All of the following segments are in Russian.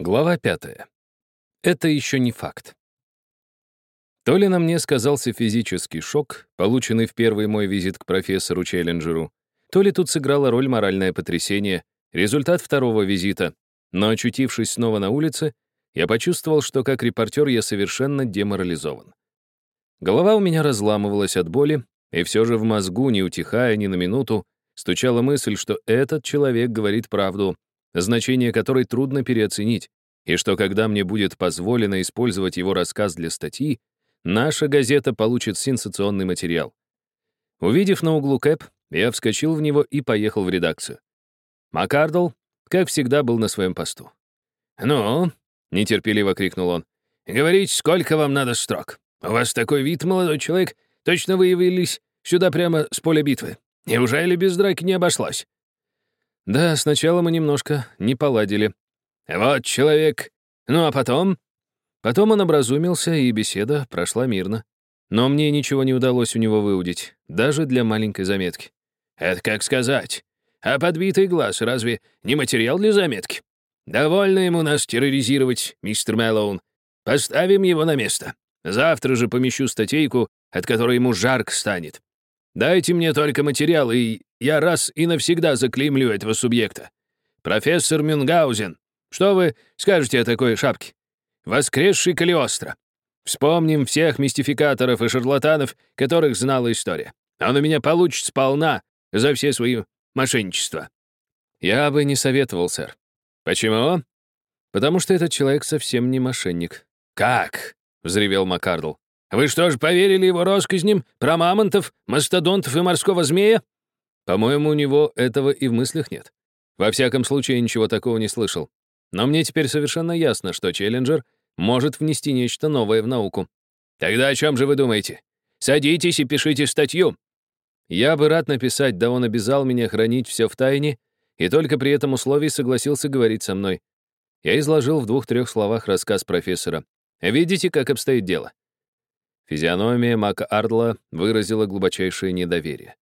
Глава пятая. Это еще не факт. То ли на мне сказался физический шок, полученный в первый мой визит к профессору Челленджеру, то ли тут сыграла роль моральное потрясение, результат второго визита, но очутившись снова на улице, я почувствовал, что как репортер я совершенно деморализован. Голова у меня разламывалась от боли, и все же в мозгу, не утихая ни на минуту, стучала мысль, что этот человек говорит правду, значение которой трудно переоценить, и что когда мне будет позволено использовать его рассказ для статьи, наша газета получит сенсационный материал. Увидев на углу Кэп, я вскочил в него и поехал в редакцию. Маккардл, как всегда, был на своем посту. «Ну?» — нетерпеливо крикнул он. «Говорите, сколько вам надо строк? У вас такой вид, молодой человек, точно вы явились сюда прямо с поля битвы. Неужели без драки не обошлось?» Да, сначала мы немножко не поладили. Вот человек. Ну а потом? Потом он образумился, и беседа прошла мирно. Но мне ничего не удалось у него выудить, даже для маленькой заметки. Это как сказать. А подбитый глаз разве не материал для заметки? Довольно ему нас терроризировать, мистер Мэллоун. Поставим его на место. Завтра же помещу статейку, от которой ему жарко станет. Дайте мне только материал, и я раз и навсегда заклеймлю этого субъекта. Профессор Мюнгаузен, что вы скажете о такой шапке? Воскресший Калиостро. Вспомним всех мистификаторов и шарлатанов, которых знала история. Он у меня получит сполна за все свои мошенничества. Я бы не советовал, сэр. Почему? Потому что этот человек совсем не мошенник. Как? — взревел Маккардл. «Вы что ж, поверили его россказням про мамонтов, мастодонтов и морского змея?» По-моему, у него этого и в мыслях нет. Во всяком случае, ничего такого не слышал. Но мне теперь совершенно ясно, что Челленджер может внести нечто новое в науку. Тогда о чем же вы думаете? Садитесь и пишите статью. Я бы рад написать, да он обязал меня хранить все в тайне, и только при этом условии согласился говорить со мной. Я изложил в двух-трех словах рассказ профессора. Видите, как обстоит дело? Физиономия Мака Ардла выразила глубочайшее недоверие.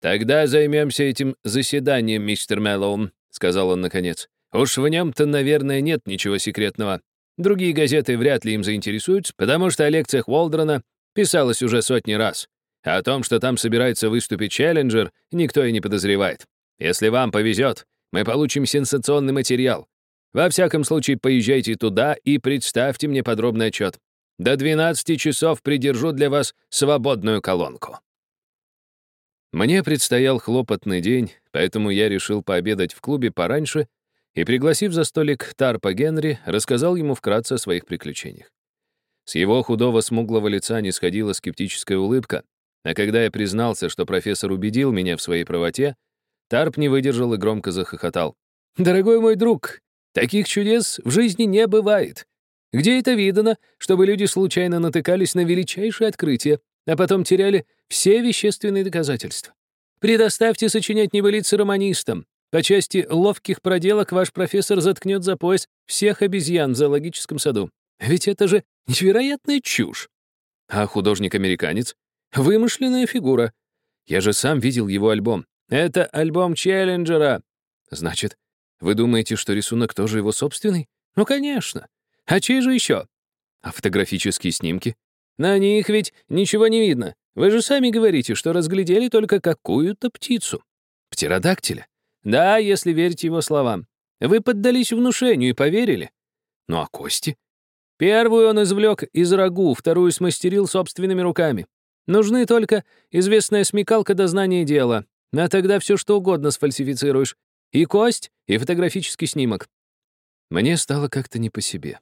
«Тогда займемся этим заседанием, мистер Мэллоун», — сказал он наконец. «Уж в нем-то, наверное, нет ничего секретного. Другие газеты вряд ли им заинтересуются, потому что о лекциях Уолдрона писалось уже сотни раз. А о том, что там собирается выступить Челленджер, никто и не подозревает. Если вам повезет, мы получим сенсационный материал. Во всяком случае, поезжайте туда и представьте мне подробный отчет. До 12 часов придержу для вас свободную колонку». Мне предстоял хлопотный день, поэтому я решил пообедать в клубе пораньше и, пригласив за столик Тарпа Генри, рассказал ему вкратце о своих приключениях. С его худого смуглого лица не сходила скептическая улыбка, а когда я признался, что профессор убедил меня в своей правоте, Тарп не выдержал и громко захохотал. «Дорогой мой друг, таких чудес в жизни не бывает. Где это видано, чтобы люди случайно натыкались на величайшее открытие, а потом теряли все вещественные доказательства. Предоставьте сочинять небылицы романистам. По части ловких проделок ваш профессор заткнет за пояс всех обезьян в зоологическом саду. Ведь это же невероятная чушь. А художник-американец — вымышленная фигура. Я же сам видел его альбом. Это альбом Челленджера. Значит, вы думаете, что рисунок тоже его собственный? Ну, конечно. А чей же еще? А фотографические снимки? На них ведь ничего не видно. Вы же сами говорите, что разглядели только какую-то птицу. Птеродактиля. Да, если верить его словам. Вы поддались внушению и поверили. Ну а кости? Первую он извлек из рагу, вторую смастерил собственными руками. Нужны только известная смекалка до знания дела. А тогда все что угодно сфальсифицируешь. И кость, и фотографический снимок. Мне стало как-то не по себе.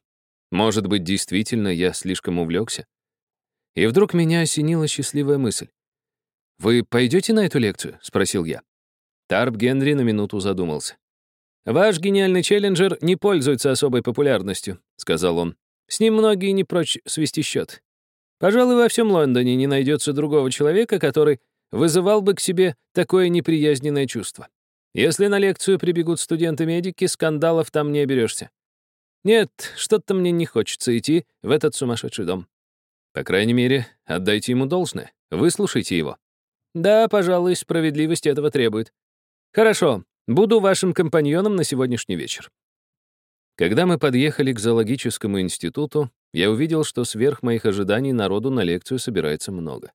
Может быть, действительно, я слишком увлекся? И вдруг меня осенила счастливая мысль. «Вы пойдете на эту лекцию?» — спросил я. Тарп Генри на минуту задумался. «Ваш гениальный челленджер не пользуется особой популярностью», — сказал он. «С ним многие не прочь свести счет. Пожалуй, во всем Лондоне не найдется другого человека, который вызывал бы к себе такое неприязненное чувство. Если на лекцию прибегут студенты-медики, скандалов там не оберешься. Нет, что-то мне не хочется идти в этот сумасшедший дом. По крайней мере, отдайте ему должное, выслушайте его. Да, пожалуй, справедливость этого требует. Хорошо, буду вашим компаньоном на сегодняшний вечер. Когда мы подъехали к зоологическому институту, я увидел, что сверх моих ожиданий народу на лекцию собирается много.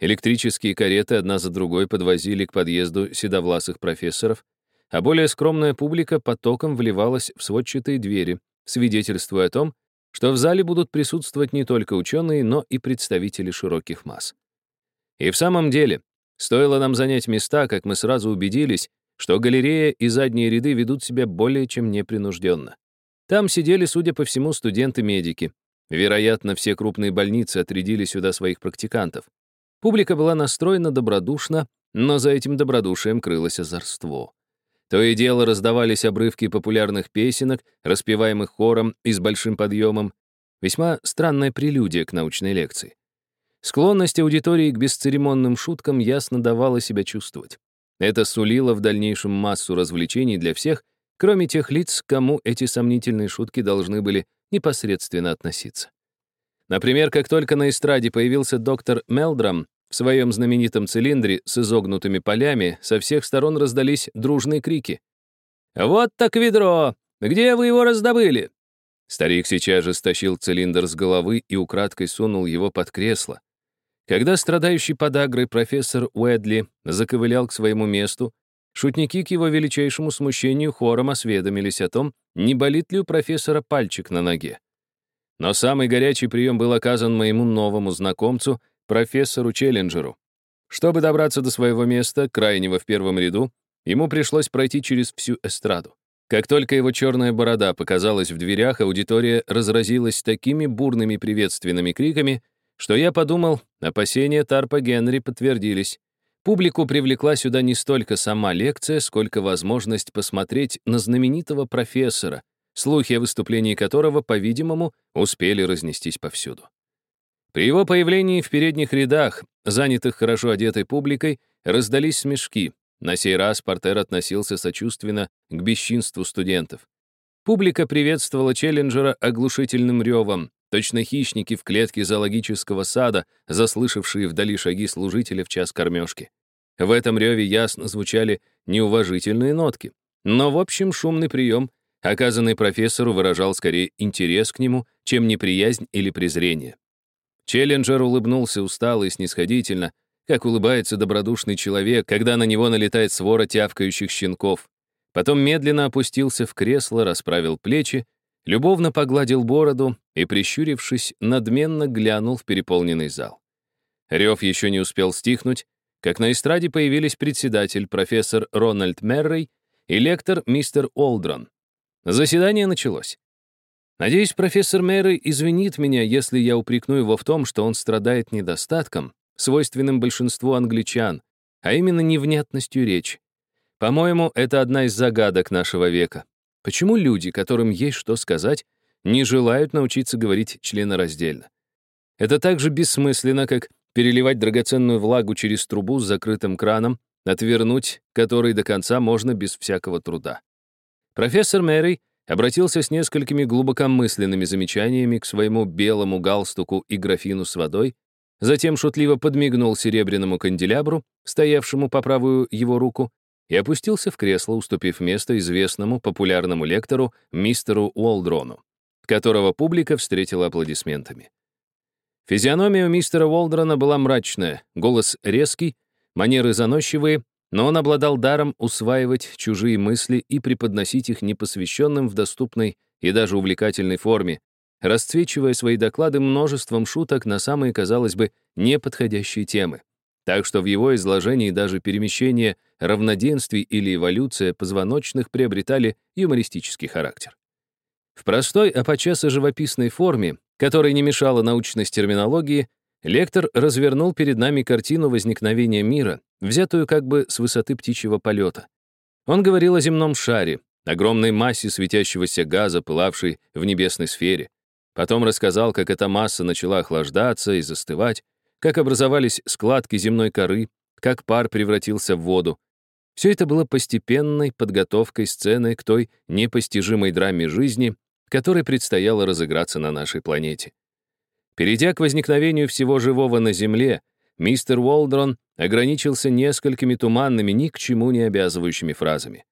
Электрические кареты одна за другой подвозили к подъезду седовласых профессоров, а более скромная публика потоком вливалась в сводчатые двери, свидетельствуя о том, что в зале будут присутствовать не только ученые, но и представители широких масс. И в самом деле, стоило нам занять места, как мы сразу убедились, что галерея и задние ряды ведут себя более чем непринужденно. Там сидели, судя по всему, студенты-медики. Вероятно, все крупные больницы отрядили сюда своих практикантов. Публика была настроена добродушно, но за этим добродушием крылось озорство. То и дело раздавались обрывки популярных песенок, распеваемых хором и с большим подъемом. Весьма странная прелюдия к научной лекции. Склонность аудитории к бесцеремонным шуткам ясно давала себя чувствовать. Это сулило в дальнейшем массу развлечений для всех, кроме тех лиц, к кому эти сомнительные шутки должны были непосредственно относиться. Например, как только на эстраде появился доктор Мелдрам, в своем знаменитом цилиндре с изогнутыми полями со всех сторон раздались дружные крики. «Вот так ведро! Где вы его раздобыли?» Старик сейчас же стащил цилиндр с головы и украдкой сунул его под кресло. Когда страдающий подагрой профессор Уэдли заковылял к своему месту, шутники к его величайшему смущению хором осведомились о том, не болит ли у профессора пальчик на ноге. Но самый горячий прием был оказан моему новому знакомцу, профессору Челленджеру. Чтобы добраться до своего места, крайнего в первом ряду, ему пришлось пройти через всю эстраду. Как только его черная борода показалась в дверях, аудитория разразилась такими бурными приветственными криками, что я подумал, опасения Тарпа Генри подтвердились. Публику привлекла сюда не столько сама лекция, сколько возможность посмотреть на знаменитого профессора, слухи о выступлении которого, по-видимому, успели разнестись повсюду. При его появлении в передних рядах, занятых хорошо одетой публикой, раздались смешки. На сей раз Портер относился сочувственно к бесчинству студентов. Публика приветствовала Челленджера оглушительным ревом, точно хищники в клетке зоологического сада, заслышавшие вдали шаги служителя в час кормежки. В этом реве ясно звучали неуважительные нотки. Но, в общем, шумный прием, оказанный профессору, выражал скорее интерес к нему, чем неприязнь или презрение. Челленджер улыбнулся устало и снисходительно, как улыбается добродушный человек, когда на него налетает свора тявкающих щенков. Потом медленно опустился в кресло, расправил плечи, любовно погладил бороду и, прищурившись, надменно глянул в переполненный зал. Рев еще не успел стихнуть, как на эстраде появились председатель, профессор Рональд Меррей и лектор мистер Олдрон. Заседание началось. Надеюсь, профессор Мэрри извинит меня, если я упрекну его в том, что он страдает недостатком, свойственным большинству англичан, а именно невнятностью речи. По-моему, это одна из загадок нашего века. Почему люди, которым есть что сказать, не желают научиться говорить членораздельно? Это так же бессмысленно, как переливать драгоценную влагу через трубу с закрытым краном, отвернуть который до конца можно без всякого труда. Профессор Мэри обратился с несколькими глубокомысленными замечаниями к своему белому галстуку и графину с водой, затем шутливо подмигнул серебряному канделябру, стоявшему по правую его руку, и опустился в кресло, уступив место известному популярному лектору мистеру Уолдрону, которого публика встретила аплодисментами. Физиономия у мистера Уолдрона была мрачная, голос резкий, манеры заносчивые, но он обладал даром усваивать чужие мысли и преподносить их непосвященным в доступной и даже увлекательной форме, расцвечивая свои доклады множеством шуток на самые, казалось бы, неподходящие темы. Так что в его изложении даже перемещение равноденствий или эволюция позвоночных приобретали юмористический характер. В простой, а подчас живописной форме, которой не мешала научность терминологии, Лектор развернул перед нами картину возникновения мира, взятую как бы с высоты птичьего полета. Он говорил о земном шаре, огромной массе светящегося газа, пылавшей в небесной сфере. Потом рассказал, как эта масса начала охлаждаться и застывать, как образовались складки земной коры, как пар превратился в воду. Все это было постепенной подготовкой сцены к той непостижимой драме жизни, которой предстояло разыграться на нашей планете. Перейдя к возникновению всего живого на Земле, мистер Уолдрон ограничился несколькими туманными, ни к чему не обязывающими фразами.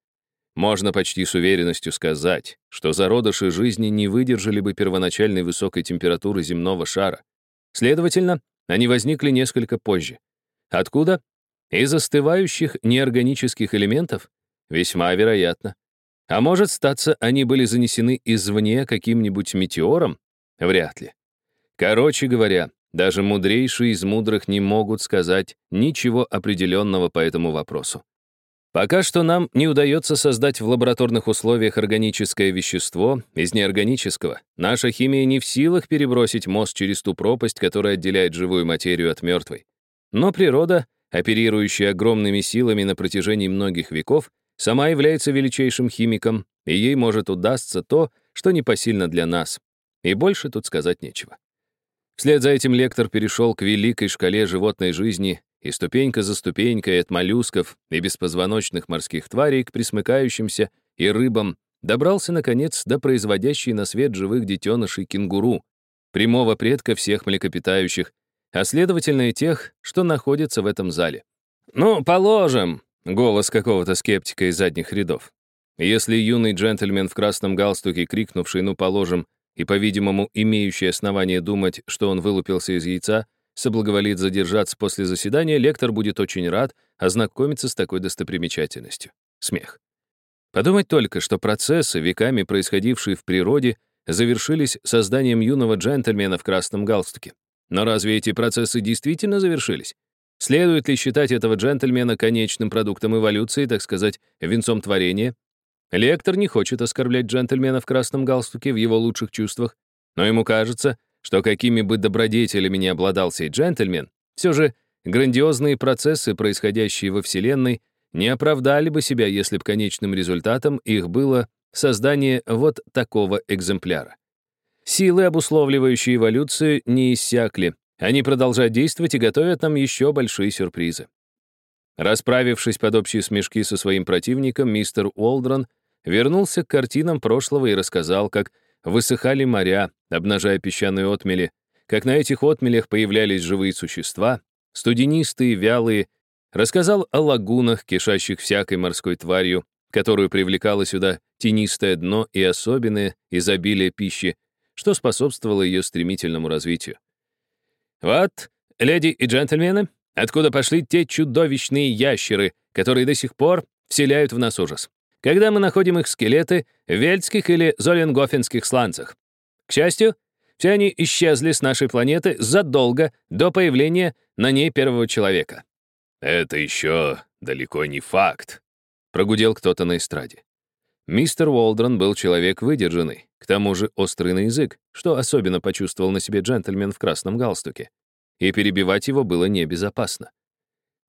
можно почти с уверенностью сказать, что зародыши жизни не выдержали бы первоначальной высокой температуры земного шара. Следовательно, они возникли несколько позже. Откуда? Из остывающих неорганических элементов? Весьма вероятно. А может, статься, они были занесены извне каким-нибудь метеором? Вряд ли. Короче говоря, даже мудрейшие из мудрых не могут сказать ничего определенного по этому вопросу. Пока что нам не удается создать в лабораторных условиях органическое вещество из неорганического. Наша химия не в силах перебросить мост через ту пропасть, которая отделяет живую материю от мертвой. Но природа, оперирующая огромными силами на протяжении многих веков, сама является величайшим химиком, и ей может удастся то, что непосильно для нас. И больше тут сказать нечего. Вслед за этим лектор перешел к великой шкале животной жизни и ступенька за ступенькой от моллюсков и беспозвоночных морских тварей к присмыкающимся и рыбам добрался, наконец, до производящей на свет живых детенышей кенгуру, прямого предка всех млекопитающих, а следовательно и тех, что находятся в этом зале. «Ну, положим!» — голос какого-то скептика из задних рядов. Если юный джентльмен в красном галстуке, крикнувший «ну, положим», и, по-видимому, имеющий основание думать, что он вылупился из яйца, соблаговолит задержаться после заседания, лектор будет очень рад ознакомиться с такой достопримечательностью. Смех. Подумать только, что процессы, веками происходившие в природе, завершились созданием юного джентльмена в красном галстуке. Но разве эти процессы действительно завершились? Следует ли считать этого джентльмена конечным продуктом эволюции, так сказать, венцом творения? Лектор не хочет оскорблять джентльмена в красном галстуке в его лучших чувствах, но ему кажется, что какими бы добродетелями ни обладал сей джентльмен, все же грандиозные процессы, происходящие во Вселенной, не оправдали бы себя, если бы конечным результатом их было создание вот такого экземпляра. Силы, обусловливающие эволюцию, не иссякли. Они продолжают действовать и готовят нам еще большие сюрпризы. Расправившись под общие смешки со своим противником, мистер Уолдрон вернулся к картинам прошлого и рассказал, как высыхали моря, обнажая песчаные отмели, как на этих отмелях появлялись живые существа, студенистые, вялые, рассказал о лагунах, кишащих всякой морской тварью, которую привлекало сюда тенистое дно и особенное изобилие пищи, что способствовало ее стремительному развитию. «Вот, леди и джентльмены, откуда пошли те чудовищные ящеры, которые до сих пор вселяют в нас ужас. Когда мы находим их скелеты в вельтских или золенгофенских сланцах. К счастью, все они исчезли с нашей планеты задолго до появления на ней первого человека. «Это еще далеко не факт», — прогудел кто-то на эстраде. Мистер Уолдрон был человек выдержанный, к тому же острый на язык, что особенно почувствовал на себе джентльмен в красном галстуке и перебивать его было небезопасно.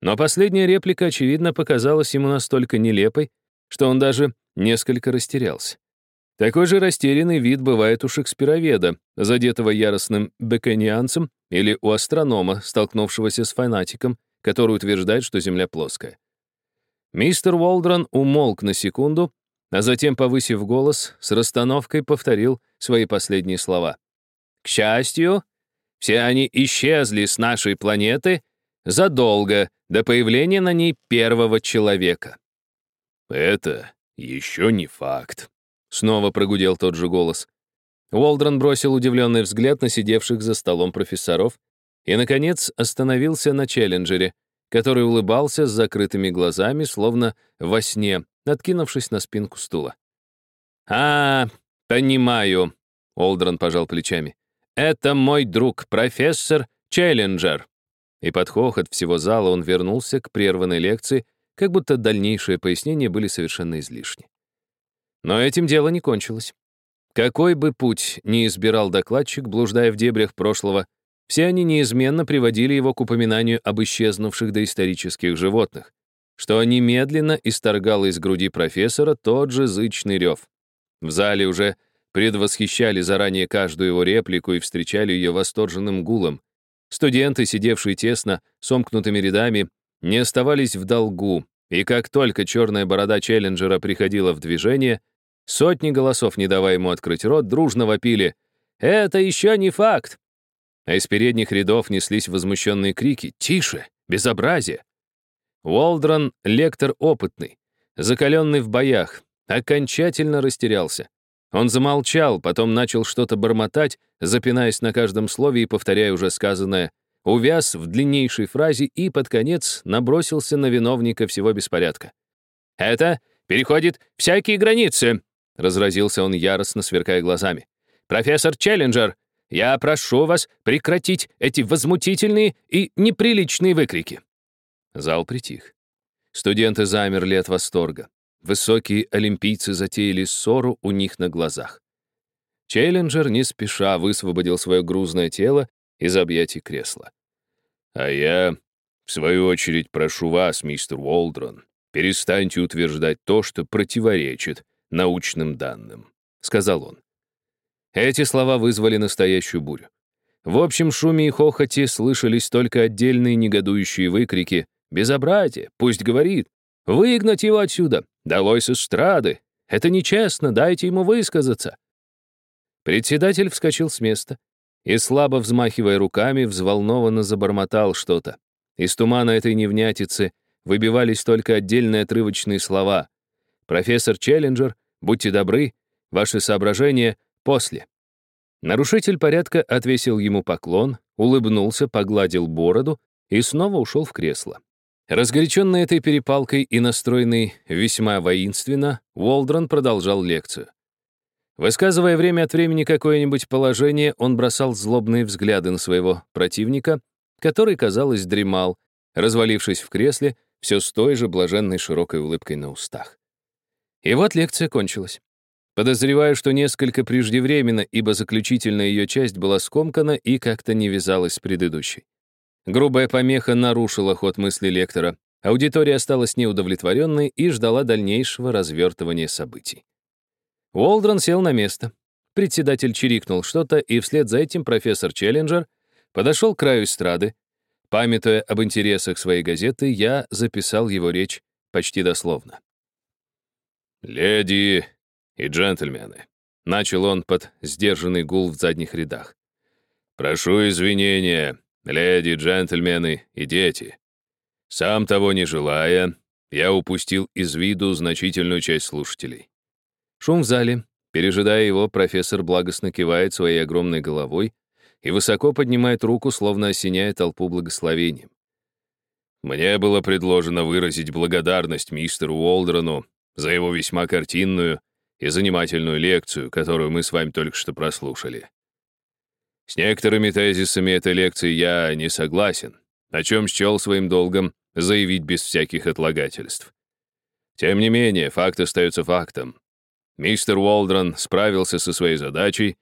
Но последняя реплика, очевидно, показалась ему настолько нелепой, что он даже несколько растерялся. Такой же растерянный вид бывает у шекспироведа, задетого яростным беконианцем, или у астронома, столкнувшегося с фанатиком, который утверждает, что Земля плоская. Мистер Уолдрон умолк на секунду, а затем, повысив голос, с расстановкой повторил свои последние слова. «К счастью, все они исчезли с нашей планеты задолго до появления на ней первого человека. «Это еще не факт», — снова прогудел тот же голос. Уолдрон бросил удивленный взгляд на сидевших за столом профессоров и, наконец, остановился на Челленджере, который улыбался с закрытыми глазами, словно во сне, откинувшись на спинку стула. «А, понимаю», — Олдрон пожал плечами. «Это мой друг, профессор Челленджер». И под хохот всего зала он вернулся к прерванной лекции, как будто дальнейшие пояснения были совершенно излишни. Но этим дело не кончилось. Какой бы путь ни избирал докладчик, блуждая в дебрях прошлого, все они неизменно приводили его к упоминанию об исчезнувших доисторических животных, что немедленно исторгало из груди профессора тот же зычный рев. В зале уже предвосхищали заранее каждую его реплику и встречали ее восторженным гулом. Студенты, сидевшие тесно, сомкнутыми рядами, не оставались в долгу, и как только черная борода Челленджера приходила в движение, сотни голосов, не давая ему открыть рот, дружно вопили «Это еще не факт!» А из передних рядов неслись возмущенные крики «Тише! Безобразие!» Уолдрон — лектор опытный, закаленный в боях, окончательно растерялся. Он замолчал, потом начал что-то бормотать, запинаясь на каждом слове и повторяя уже сказанное, увяз в длиннейшей фразе и под конец набросился на виновника всего беспорядка. «Это переходит всякие границы», — разразился он яростно, сверкая глазами. «Профессор Челленджер, я прошу вас прекратить эти возмутительные и неприличные выкрики». Зал притих. Студенты замерли от восторга. Высокие олимпийцы затеяли ссору у них на глазах. Челленджер не спеша высвободил свое грузное тело из объятий кресла. «А я, в свою очередь, прошу вас, мистер Уолдрон, перестаньте утверждать то, что противоречит научным данным», — сказал он. Эти слова вызвали настоящую бурю. В общем шуме и хохоте слышались только отдельные негодующие выкрики «Безобразие! Пусть говорит! Выгнать его отсюда! Долой с эстрады! Это нечестно! Дайте ему высказаться!» Председатель вскочил с места и, слабо взмахивая руками, взволнованно забормотал что-то. Из тумана этой невнятицы выбивались только отдельные отрывочные слова. «Профессор Челленджер, будьте добры, ваши соображения после». Нарушитель порядка отвесил ему поклон, улыбнулся, погладил бороду и снова ушел в кресло. Разгоряченный этой перепалкой и настроенный весьма воинственно, Уолдрон продолжал лекцию. Высказывая время от времени какое-нибудь положение, он бросал злобные взгляды на своего противника, который, казалось, дремал, развалившись в кресле, все с той же блаженной широкой улыбкой на устах. И вот лекция кончилась. Подозреваю, что несколько преждевременно, ибо заключительная ее часть была скомкана и как-то не вязалась с предыдущей. Грубая помеха нарушила ход мысли лектора. Аудитория осталась неудовлетворенной и ждала дальнейшего развертывания событий. Уолдрон сел на место. Председатель чирикнул что-то, и вслед за этим профессор Челленджер подошел к краю эстрады. Памятуя об интересах своей газеты, я записал его речь почти дословно. «Леди и джентльмены», — начал он под сдержанный гул в задних рядах. «Прошу извинения леди, джентльмены и дети. Сам того не желая, я упустил из виду значительную часть слушателей. Шум в зале. Пережидая его, профессор благостно кивает своей огромной головой и высоко поднимает руку, словно осеняя толпу благословением. Мне было предложено выразить благодарность мистеру Уолдрону за его весьма картинную и занимательную лекцию, которую мы с вами только что прослушали. С некоторыми тезисами этой лекции я не согласен, о чем счел своим долгом заявить без всяких отлагательств. Тем не менее, факт остается фактом. Мистер Уолдрон справился со своей задачей,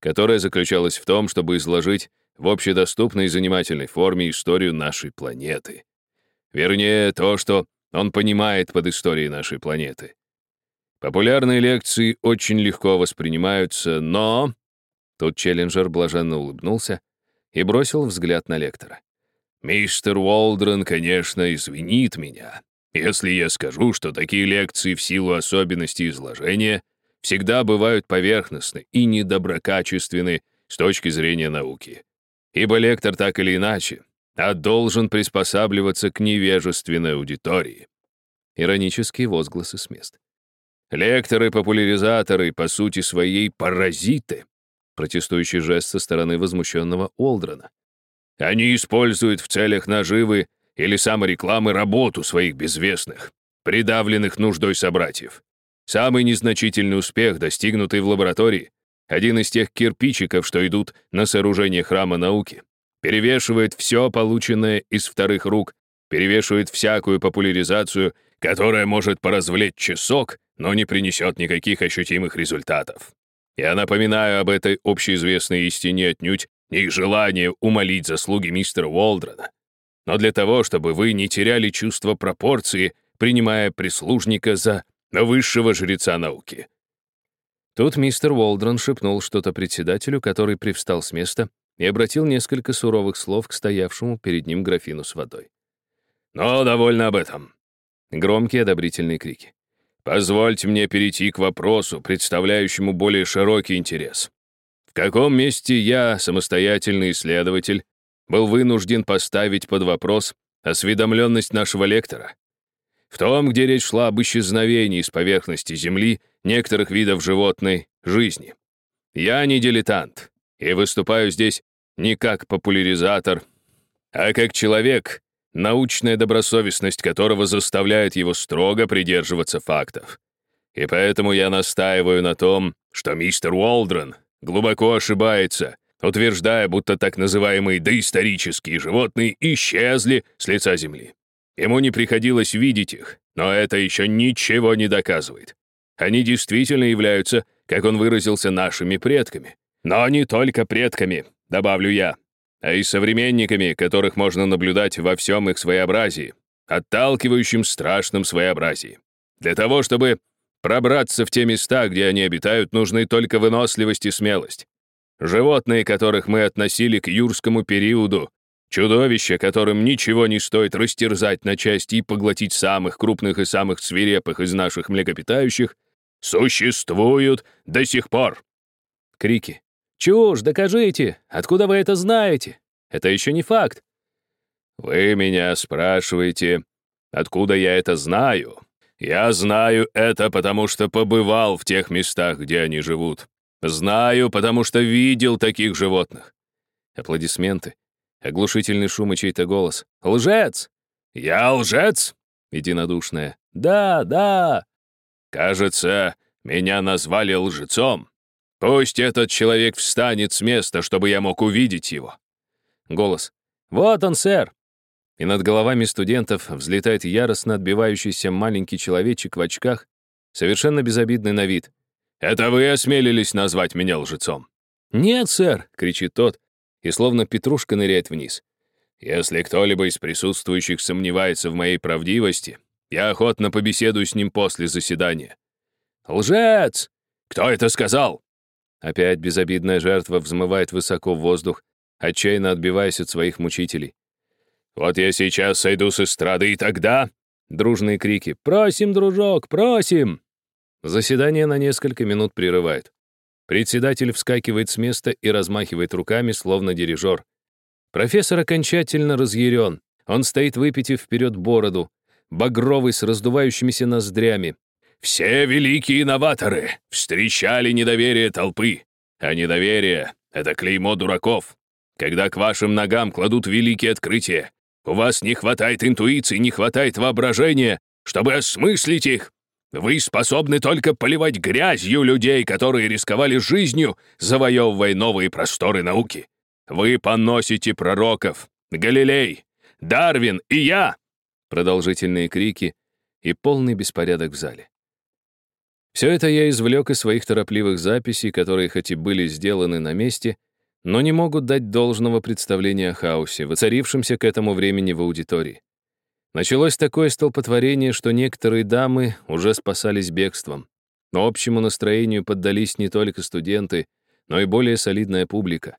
которая заключалась в том, чтобы изложить в общедоступной и занимательной форме историю нашей планеты. Вернее, то, что он понимает под историей нашей планеты. Популярные лекции очень легко воспринимаются, но Тут Челленджер блаженно улыбнулся и бросил взгляд на лектора. «Мистер Уолдрон, конечно, извинит меня, если я скажу, что такие лекции в силу особенностей изложения всегда бывают поверхностны и недоброкачественны с точки зрения науки. Ибо лектор так или иначе, а должен приспосабливаться к невежественной аудитории». Иронические возгласы с мест. Лекторы-популяризаторы, по сути своей, паразиты, Протестующий жест со стороны возмущенного Олдрона. Они используют в целях наживы или саморекламы работу своих безвестных, придавленных нуждой собратьев. Самый незначительный успех, достигнутый в лаборатории, один из тех кирпичиков, что идут на сооружение храма науки, перевешивает все полученное из вторых рук, перевешивает всякую популяризацию, которая может поразвлечь часок, но не принесет никаких ощутимых результатов. Я напоминаю об этой общеизвестной истине отнюдь не их желание умолить заслуги мистера Уолдрона, но для того, чтобы вы не теряли чувство пропорции, принимая прислужника за высшего жреца науки. Тут мистер Уолдрон шепнул что-то председателю, который привстал с места и обратил несколько суровых слов к стоявшему перед ним графину с водой. «Но довольно об этом». Громкие одобрительные крики. Позвольте мне перейти к вопросу, представляющему более широкий интерес. В каком месте я, самостоятельный исследователь, был вынужден поставить под вопрос осведомленность нашего лектора? В том, где речь шла об исчезновении с поверхности Земли некоторых видов животной жизни. Я не дилетант и выступаю здесь не как популяризатор, а как человек, научная добросовестность которого заставляет его строго придерживаться фактов. И поэтому я настаиваю на том, что мистер Уолдрон глубоко ошибается, утверждая, будто так называемые доисторические животные исчезли с лица Земли. Ему не приходилось видеть их, но это еще ничего не доказывает. Они действительно являются, как он выразился, нашими предками. Но не только предками, добавлю я, а и современниками, которых можно наблюдать во всем их своеобразии, отталкивающем страшном своеобразии. Для того, чтобы пробраться в те места, где они обитают, нужны только выносливость и смелость. Животные, которых мы относили к юрскому периоду, чудовища, которым ничего не стоит растерзать на части и поглотить самых крупных и самых свирепых из наших млекопитающих, существуют до сих пор. Крики. «Чушь, докажите! Откуда вы это знаете? Это еще не факт!» «Вы меня спрашиваете, откуда я это знаю? Я знаю это, потому что побывал в тех местах, где они живут. Знаю, потому что видел таких животных». Аплодисменты. Оглушительный шум и чей-то голос. «Лжец!» «Я лжец?» Единодушная. «Да, да!» «Кажется, меня назвали лжецом. Пусть этот человек встанет с места, чтобы я мог увидеть его». Голос. «Вот он, сэр!» И над головами студентов взлетает яростно отбивающийся маленький человечек в очках, совершенно безобидный на вид. «Это вы осмелились назвать меня лжецом?» «Нет, сэр!» — кричит тот, и словно петрушка ныряет вниз. «Если кто-либо из присутствующих сомневается в моей правдивости, я охотно побеседую с ним после заседания». «Лжец!» «Кто это сказал?» Опять безобидная жертва взмывает высоко в воздух, отчаянно отбиваясь от своих мучителей. «Вот я сейчас сойду с эстрады, и тогда...» Дружные крики «Просим, дружок, просим!» Заседание на несколько минут прерывает. Председатель вскакивает с места и размахивает руками, словно дирижер. Профессор окончательно разъярен. Он стоит, выпитив вперед бороду, багровый с раздувающимися ноздрями, все великие новаторы встречали недоверие толпы, а недоверие — это клеймо дураков. Когда к вашим ногам кладут великие открытия, у вас не хватает интуиции, не хватает воображения, чтобы осмыслить их. Вы способны только поливать грязью людей, которые рисковали жизнью, завоевывая новые просторы науки. Вы поносите пророков, Галилей, Дарвин и я!» Продолжительные крики и полный беспорядок в зале. Все это я извлек из своих торопливых записей, которые хоть и были сделаны на месте, но не могут дать должного представления о хаосе, воцарившемся к этому времени в аудитории. Началось такое столпотворение, что некоторые дамы уже спасались бегством. Но общему настроению поддались не только студенты, но и более солидная публика.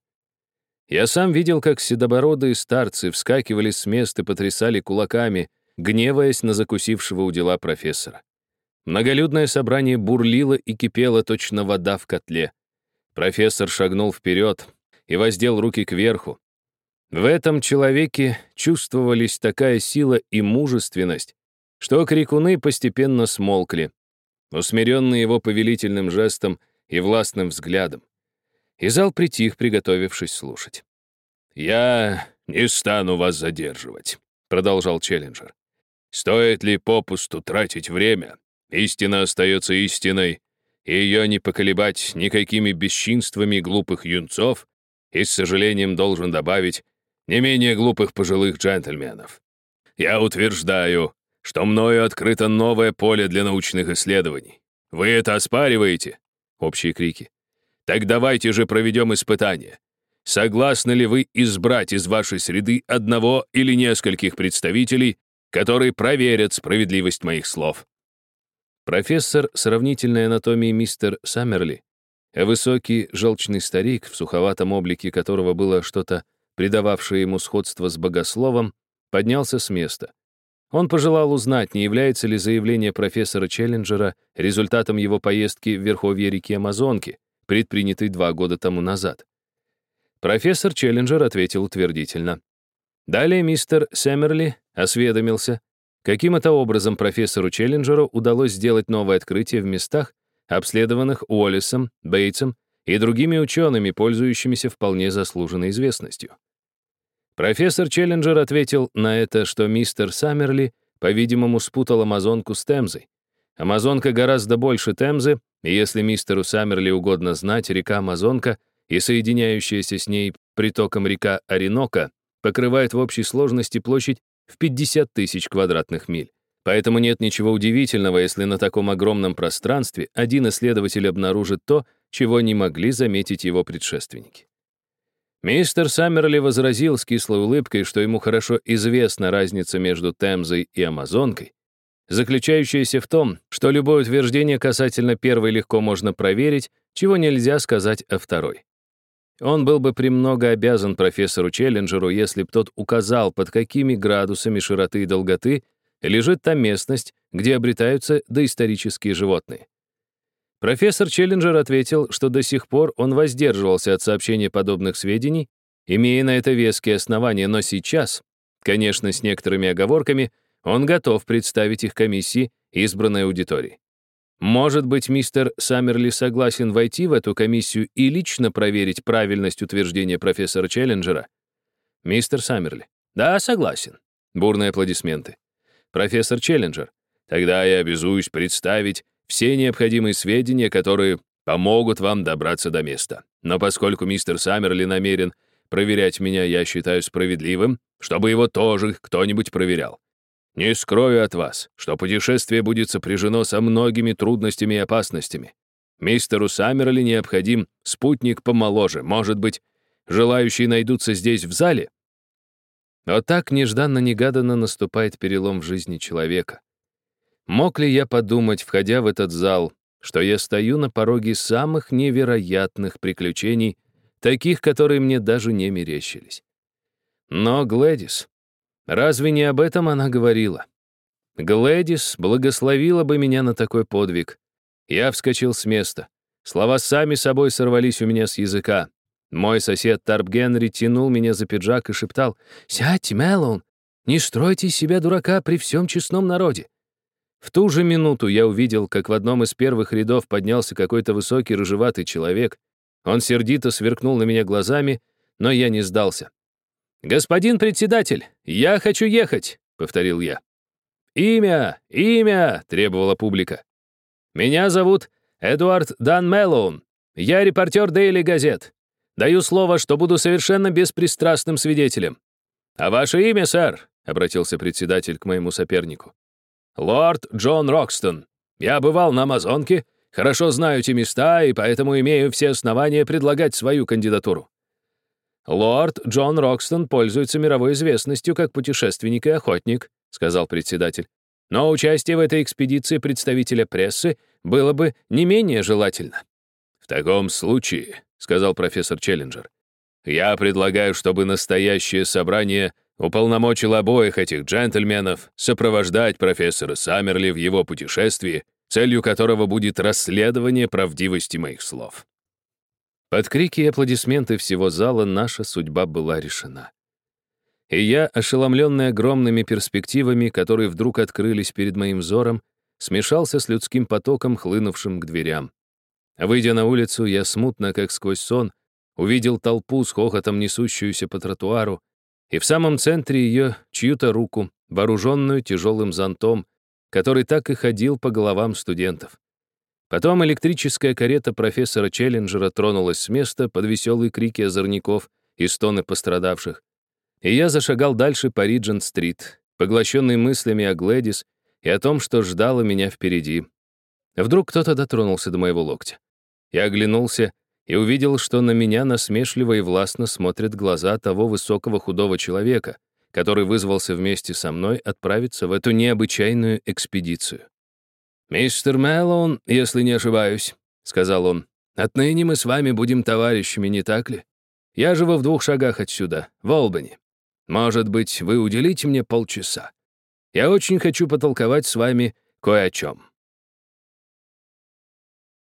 Я сам видел, как седобородые старцы вскакивали с мест и потрясали кулаками, гневаясь на закусившего у дела профессора. Многолюдное собрание бурлило и кипело точно вода в котле. Профессор шагнул вперед и воздел руки кверху. В этом человеке чувствовались такая сила и мужественность, что крикуны постепенно смолкли, усмиренные его повелительным жестом и властным взглядом. И зал притих, приготовившись слушать. «Я не стану вас задерживать», — продолжал Челленджер. «Стоит ли попусту тратить время Истина остается истиной, и ее не поколебать никакими бесчинствами глупых юнцов, и, с сожалением, должен добавить, не менее глупых пожилых джентльменов. Я утверждаю, что мною открыто новое поле для научных исследований. Вы это оспариваете? Общие крики. Так давайте же проведем испытание. Согласны ли вы избрать из вашей среды одного или нескольких представителей, которые проверят справедливость моих слов? Профессор сравнительной анатомии мистер Саммерли, высокий желчный старик, в суховатом облике которого было что-то, придававшее ему сходство с богословом, поднялся с места. Он пожелал узнать, не является ли заявление профессора Челленджера результатом его поездки в верховье реки Амазонки, предпринятой два года тому назад. Профессор Челленджер ответил утвердительно. Далее мистер Сэмерли осведомился, каким это образом профессору Челленджеру удалось сделать новое открытие в местах, обследованных Уоллесом, Бейтсом и другими учеными, пользующимися вполне заслуженной известностью. Профессор Челленджер ответил на это, что мистер Саммерли, по-видимому, спутал Амазонку с Темзой. Амазонка гораздо больше Темзы, и если мистеру Саммерли угодно знать, река Амазонка и соединяющаяся с ней притоком река Оренока покрывает в общей сложности площадь в 50 тысяч квадратных миль. Поэтому нет ничего удивительного, если на таком огромном пространстве один исследователь обнаружит то, чего не могли заметить его предшественники. Мистер Саммерли возразил с кислой улыбкой, что ему хорошо известна разница между Темзой и Амазонкой, заключающаяся в том, что любое утверждение касательно первой легко можно проверить, чего нельзя сказать о второй. Он был бы премного обязан профессору Челленджеру, если б тот указал, под какими градусами широты и долготы лежит та местность, где обретаются доисторические животные. Профессор Челленджер ответил, что до сих пор он воздерживался от сообщения подобных сведений, имея на это веские основания, но сейчас, конечно, с некоторыми оговорками, он готов представить их комиссии избранной аудитории. Может быть, мистер Саммерли согласен войти в эту комиссию и лично проверить правильность утверждения профессора Челленджера? Мистер Саммерли. Да, согласен. Бурные аплодисменты. Профессор Челленджер. Тогда я обязуюсь представить все необходимые сведения, которые помогут вам добраться до места. Но поскольку мистер Саммерли намерен проверять меня, я считаю справедливым, чтобы его тоже кто-нибудь проверял. Не скрою от вас, что путешествие будет сопряжено со многими трудностями и опасностями. Мистеру Саммерли необходим спутник помоложе. Может быть, желающие найдутся здесь, в зале? Вот так нежданно-негаданно наступает перелом в жизни человека. Мог ли я подумать, входя в этот зал, что я стою на пороге самых невероятных приключений, таких, которые мне даже не мерещились? Но Глэдис... Разве не об этом она говорила? Глэдис благословила бы меня на такой подвиг. Я вскочил с места. Слова сами собой сорвались у меня с языка. Мой сосед Тарп Генри тянул меня за пиджак и шептал, «Сядьте, Мэллоун, не стройте из себя дурака при всем честном народе. В ту же минуту я увидел, как в одном из первых рядов поднялся какой-то высокий рыжеватый человек. Он сердито сверкнул на меня глазами, но я не сдался. «Господин председатель, я хочу ехать», — повторил я. «Имя, имя», — требовала публика. «Меня зовут Эдуард Дан Мэллоун. Я репортер Дейли Газет. Даю слово, что буду совершенно беспристрастным свидетелем». «А ваше имя, сэр?» — обратился председатель к моему сопернику. «Лорд Джон Рокстон. Я бывал на Амазонке, хорошо знаю эти места и поэтому имею все основания предлагать свою кандидатуру». «Лорд Джон Рокстон пользуется мировой известностью как путешественник и охотник», сказал председатель. «Но участие в этой экспедиции представителя прессы было бы не менее желательно». «В таком случае», — сказал профессор Челленджер, «я предлагаю, чтобы настоящее собрание уполномочил обоих этих джентльменов сопровождать профессора Саммерли в его путешествии, целью которого будет расследование правдивости моих слов. Под крики и аплодисменты всего зала наша судьба была решена. И я, ошеломленный огромными перспективами, которые вдруг открылись перед моим взором, смешался с людским потоком, хлынувшим к дверям. Выйдя на улицу, я смутно, как сквозь сон, увидел толпу с хохотом, несущуюся по тротуару, и в самом центре ее чью-то руку, вооруженную тяжелым зонтом, который так и ходил по головам студентов. Потом электрическая карета профессора Челленджера тронулась с места под веселые крики озорников и стоны пострадавших. И я зашагал дальше по Риджент-стрит, поглощенный мыслями о Глэдис и о том, что ждало меня впереди. Вдруг кто-то дотронулся до моего локтя. Я оглянулся и увидел, что на меня насмешливо и властно смотрят глаза того высокого худого человека, который вызвался вместе со мной отправиться в эту необычайную экспедицию. «Мистер Мэллоун, если не ошибаюсь», — сказал он, «отныне мы с вами будем товарищами, не так ли? Я живу в двух шагах отсюда, в Олбани. Может быть, вы уделите мне полчаса? Я очень хочу потолковать с вами кое о чем».